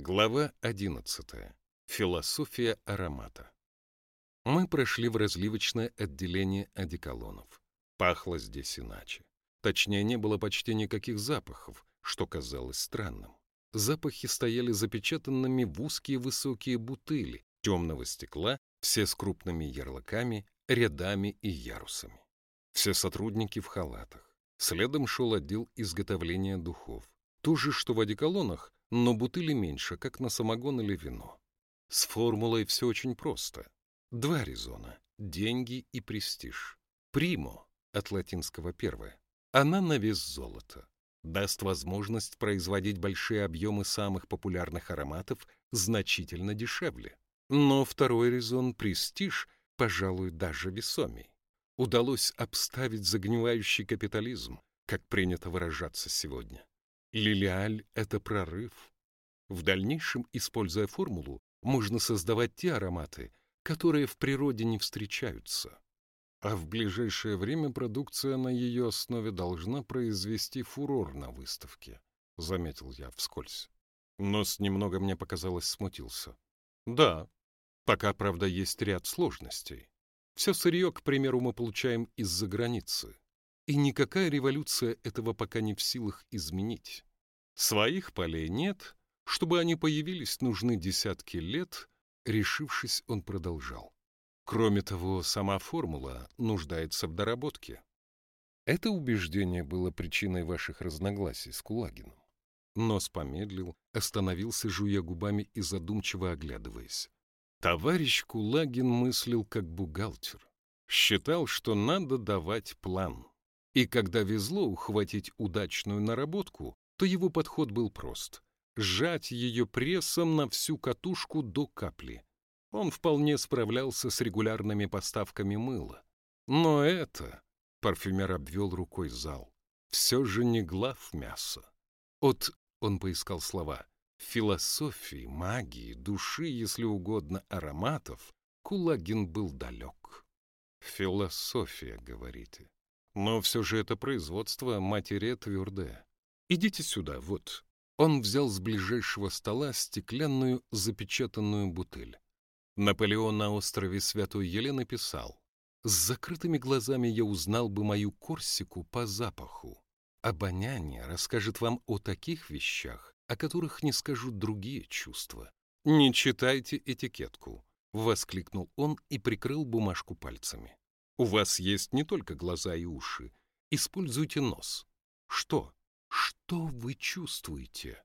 Глава 11. Философия аромата. Мы прошли в разливочное отделение одеколонов. Пахло здесь иначе. Точнее, не было почти никаких запахов, что казалось странным. Запахи стояли запечатанными в узкие высокие бутыли темного стекла, все с крупными ярлыками, рядами и ярусами. Все сотрудники в халатах. Следом шел отдел изготовления духов. То же, что в одеколонах, но бутыли меньше, как на самогон или вино. С формулой все очень просто. Два резона — деньги и престиж. Примо от латинского первое. Она на вес золота. Даст возможность производить большие объемы самых популярных ароматов значительно дешевле. Но второй резон — престиж, пожалуй, даже весомей. Удалось обставить загнивающий капитализм, как принято выражаться сегодня. Лилиаль — это прорыв. В дальнейшем, используя формулу, можно создавать те ароматы, которые в природе не встречаются. А в ближайшее время продукция на ее основе должна произвести фурор на выставке, — заметил я вскользь. Нос немного мне показалось смутился. Да, пока, правда, есть ряд сложностей. Все сырье, к примеру, мы получаем из-за границы. И никакая революция этого пока не в силах изменить. Своих полей нет, чтобы они появились, нужны десятки лет, решившись, он продолжал. Кроме того, сама формула нуждается в доработке. Это убеждение было причиной ваших разногласий с Кулагином. Нос помедлил, остановился, жуя губами и задумчиво оглядываясь. Товарищ Кулагин мыслил как бухгалтер. Считал, что надо давать план. И когда везло ухватить удачную наработку, то его подход был прост — сжать ее прессом на всю катушку до капли. Он вполне справлялся с регулярными поставками мыла. Но это, — парфюмер обвел рукой зал, — все же не глав мяса. От, — он поискал слова, — философии, магии, души, если угодно, ароматов, Кулагин был далек. Философия, говорите. Но все же это производство материя твердое. Идите сюда, вот». Он взял с ближайшего стола стеклянную запечатанную бутыль. Наполеон на острове Святой Елены писал, «С закрытыми глазами я узнал бы мою Корсику по запаху. Обоняние расскажет вам о таких вещах, о которых не скажут другие чувства. Не читайте этикетку», — воскликнул он и прикрыл бумажку пальцами. У вас есть не только глаза и уши. Используйте нос. Что? Что вы чувствуете?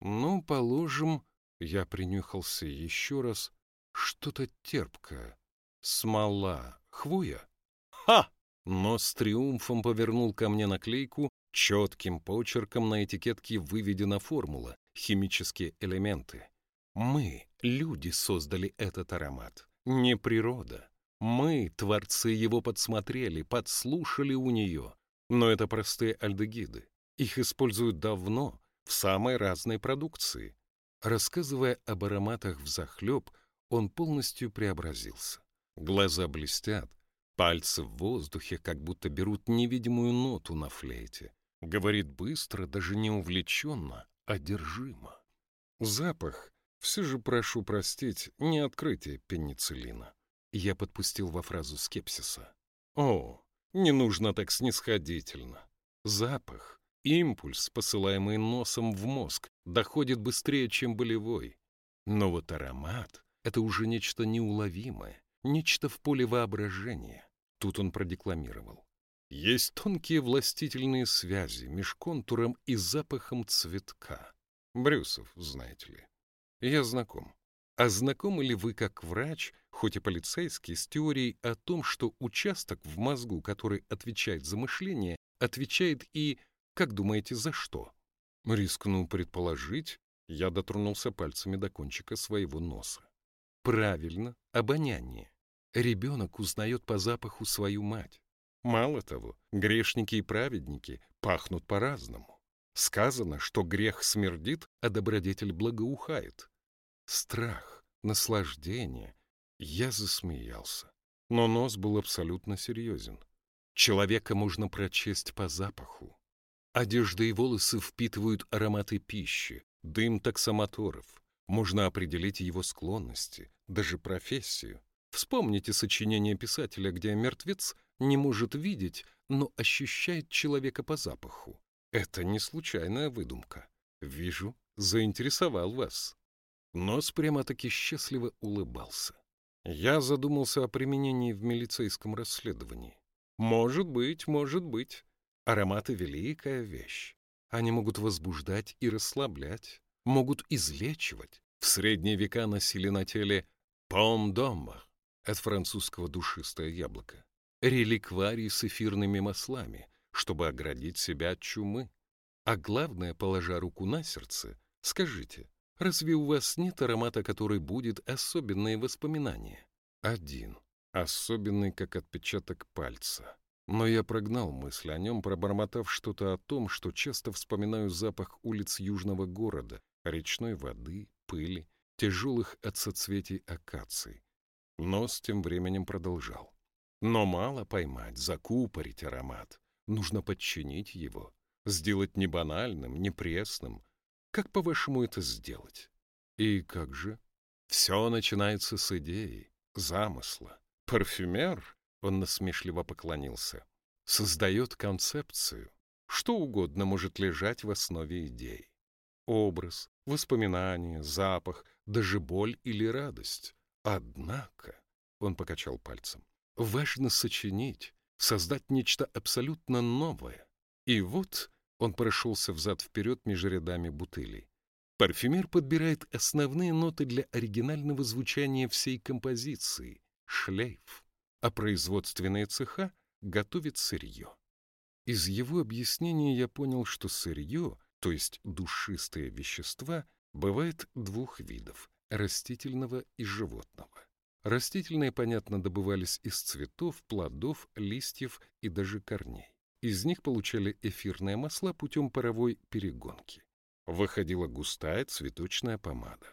Ну, положим, я принюхался еще раз. Что-то терпкое. Смола. Хвоя? Ха! Но с триумфом повернул ко мне наклейку, четким почерком на этикетке выведена формула, химические элементы. Мы, люди, создали этот аромат, не природа. Мы, творцы его, подсмотрели, подслушали у нее. Но это простые альдегиды. Их используют давно, в самой разной продукции. Рассказывая об ароматах взахлеб, он полностью преобразился. Глаза блестят, пальцы в воздухе как будто берут невидимую ноту на флейте. Говорит быстро, даже не увлеченно, одержимо. Запах, все же прошу простить, не открытие пенициллина. Я подпустил во фразу скепсиса. О, не нужно так снисходительно. Запах, импульс, посылаемый носом в мозг, доходит быстрее, чем болевой. Но вот аромат — это уже нечто неуловимое, нечто в поле воображения. Тут он продекламировал. Есть тонкие властительные связи меж контуром и запахом цветка. Брюсов, знаете ли. Я знаком. А знакомы ли вы как врач, хоть и полицейский, с теорией о том, что участок в мозгу, который отвечает за мышление, отвечает и, как думаете, за что? Рискну предположить, я дотронулся пальцами до кончика своего носа. Правильно, обоняние. Ребенок узнает по запаху свою мать. Мало того, грешники и праведники пахнут по-разному. Сказано, что грех смердит, а добродетель благоухает страх, наслаждение. Я засмеялся. Но нос был абсолютно серьезен. Человека можно прочесть по запаху. Одежда и волосы впитывают ароматы пищи, дым таксомоторов. Можно определить его склонности, даже профессию. Вспомните сочинение писателя, где мертвец не может видеть, но ощущает человека по запаху. Это не случайная выдумка. Вижу, заинтересовал вас. Нос прямо-таки счастливо улыбался. Я задумался о применении в милицейском расследовании. Может быть, может быть. Ароматы — великая вещь. Они могут возбуждать и расслаблять, могут излечивать. В средние века носили на теле пом-дома, от французского душистое яблоко, реликварий с эфирными маслами, чтобы оградить себя от чумы. А главное, положа руку на сердце, скажите, разве у вас нет аромата, который будет особенные воспоминания? Один. Особенный, как отпечаток пальца. Но я прогнал мысль о нем, пробормотав что-то о том, что часто вспоминаю запах улиц южного города, речной воды, пыли, тяжелых от соцветий акаций. Нос тем временем продолжал. Но мало поймать, закупорить аромат. Нужно подчинить его, сделать не банальным, не пресным. Как, по-вашему, это сделать? И как же? Все начинается с идеи, замысла. Парфюмер, он насмешливо поклонился, создает концепцию. Что угодно может лежать в основе идей. Образ, воспоминание, запах, даже боль или радость. Однако, он покачал пальцем, важно сочинить, создать нечто абсолютно новое. И вот он прошелся взад-вперед между рядами бутылей. Парфюмер подбирает основные ноты для оригинального звучания всей композиции — шлейф, а производственные цеха готовят сырье. Из его объяснения я понял, что сырье, то есть душистые вещества, бывает двух видов — растительного и животного. Растительные, понятно, добывались из цветов, плодов, листьев и даже корней. Из них получали эфирные масла путем паровой перегонки. Выходила густая цветочная помада.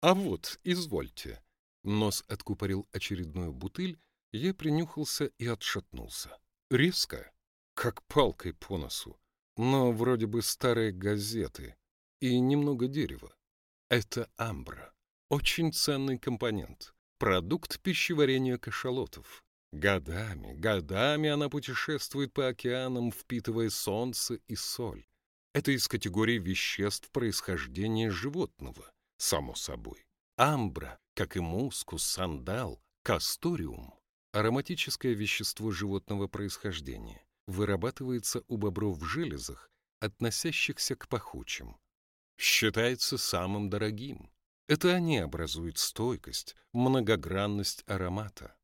«А вот, извольте». Нос откупорил очередную бутыль, я принюхался и отшатнулся. Резко, как палкой по носу, но вроде бы старые газеты и немного дерева. Это амбра. Очень ценный компонент. Продукт пищеварения кашалотов. Годами, годами она путешествует по океанам, впитывая солнце и соль. Это из категории веществ происхождения животного, само собой. Амбра, как и мускус, сандал, касториум – ароматическое вещество животного происхождения, вырабатывается у бобров в железах, относящихся к пахучим. Считается самым дорогим. Это они образуют стойкость, многогранность аромата.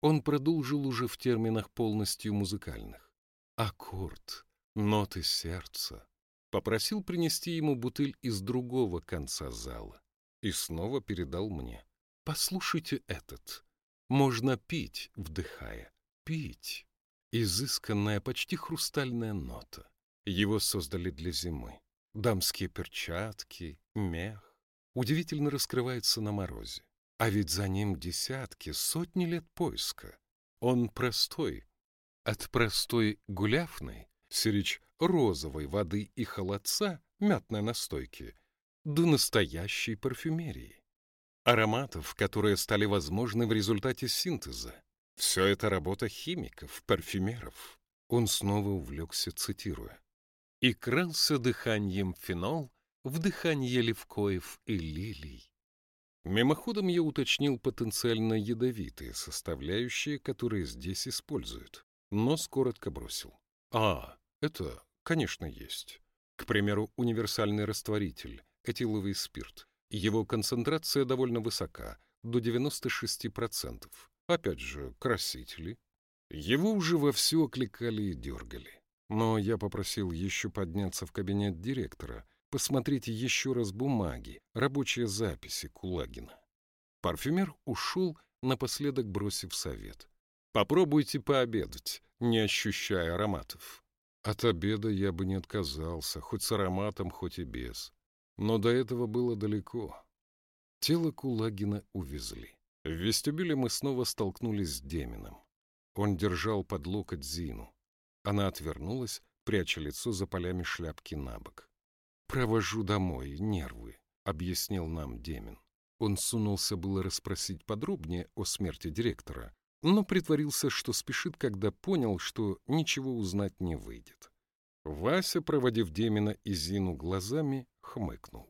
Он продолжил уже в терминах полностью музыкальных. Аккорд, ноты сердца. Попросил принести ему бутыль из другого конца зала. И снова передал мне. Послушайте этот. Можно пить, вдыхая. Пить. Изысканная, почти хрустальная нота. Его создали для зимы. Дамские перчатки, мех. Удивительно раскрывается на морозе. А ведь за ним десятки, сотни лет поиска. Он простой. От простой гуляфной, сирич розовой воды и холодца, мятной настойки, до настоящей парфюмерии. Ароматов, которые стали возможны в результате синтеза. Все это работа химиков, парфюмеров. Он снова увлекся, цитируя. «И крался дыханием фенол в дыханье левкоев и лилий, Мимоходом я уточнил потенциально ядовитые составляющие, которые здесь используют, но коротко бросил. А, это, конечно, есть. К примеру, универсальный растворитель, этиловый спирт. Его концентрация довольно высока, до 96%. Опять же, красители. Его уже вовсю окликали и дергали. Но я попросил еще подняться в кабинет директора — Посмотрите еще раз бумаги, рабочие записи Кулагина. Парфюмер ушел, напоследок бросив совет. Попробуйте пообедать, не ощущая ароматов. От обеда я бы не отказался, хоть с ароматом, хоть и без. Но до этого было далеко. Тело Кулагина увезли. В вестибюле мы снова столкнулись с Демином. Он держал под локоть Зину. Она отвернулась, пряча лицо за полями шляпки на бок. «Провожу домой, нервы», — объяснил нам Демин. Он сунулся было расспросить подробнее о смерти директора, но притворился, что спешит, когда понял, что ничего узнать не выйдет. Вася, проводив Демина и Зину глазами, хмыкнул.